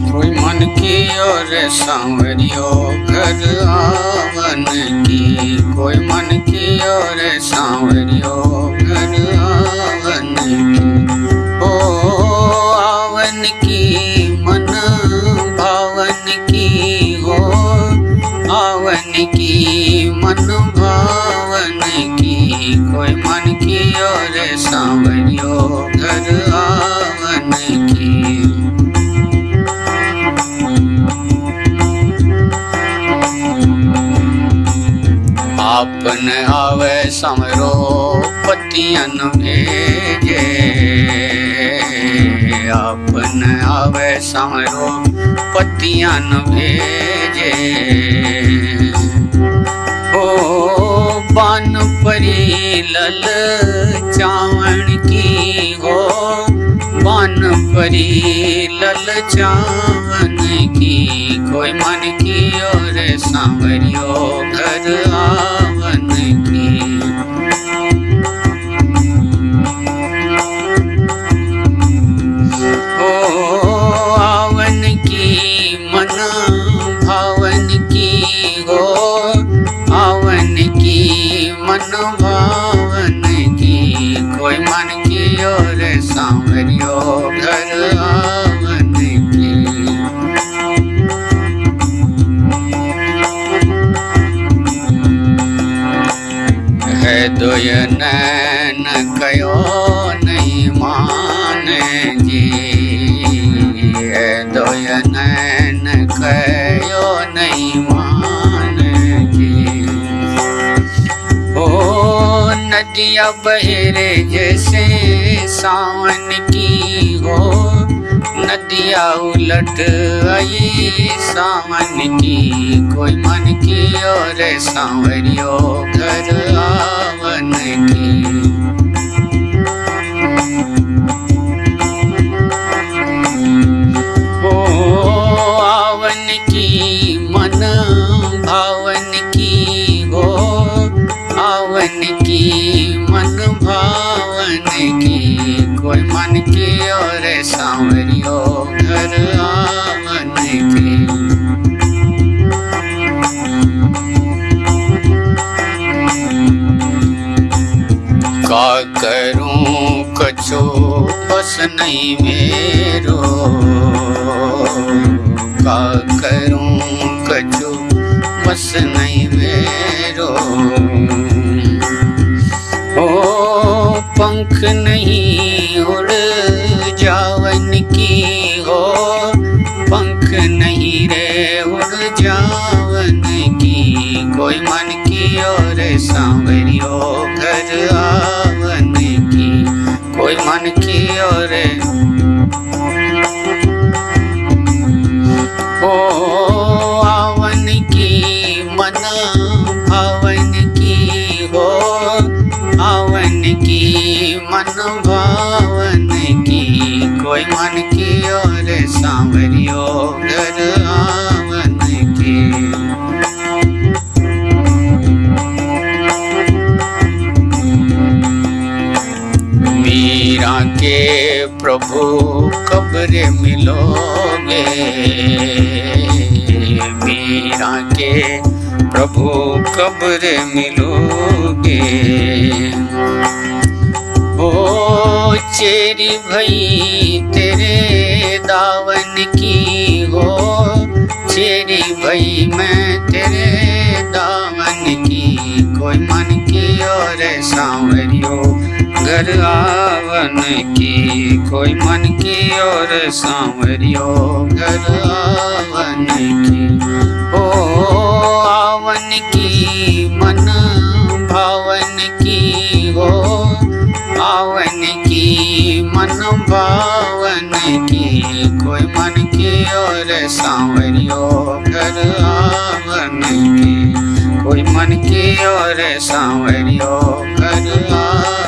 कोई मन की ओर सांवरियो घर आवन की। कोई मन की ओर सांवरियो घर आवन की। ओ आवन की, मन भावन की। हो आवन की आपन आवे समरो पतियन भेजे। आपन आवे समरो पतियन भेजे। ओ बन परी लल चावण की हो। बन परी लल चावन की कोई मन की और सांवरियो घर आवन की ओ आवन की मन भावन की हो आवन की मन भावन की कोई मन की और सांवरियो नैन कयो नहीं माने जी दोय नैन कयो नहीं माने जी ओ नदिया बहरे जैसे सावन की हो। नदिया उलट आई सावन की। कोई मन की और सांवरियो घर आवन की कोई मन की और सांवरियो घर आवन करूँ कछो, बस नहीं मेरो। का करूँ कछो, बस नहीं मेरो। ओ, पंख नहीं उड़ जावन की हो, पंख नहीं रे उड़ जावन की। कोई मन की और सांवरियो घर आवन की मन भवन की हो आवन की मन भवन की। कोई मन की और सांवरियो घर आवन की। मीरा के प्रभु कब्र मिलोगे मीरा के प्रभु कब्र मिलोगे। ओ चेरी भई, तेरे दावन की हो। चेरी भई, मैं तेरे दावन की, कोई मन की और सांवरियो। घर आवन की, कोई मन की और सांवरियो। घर आवन की। ओ आवन की मन, भावन की हो। आवन की मन, भावन की। कोई मन की और सांवरियो घर आवन की। कोई मन की और सांवरियो घर आवन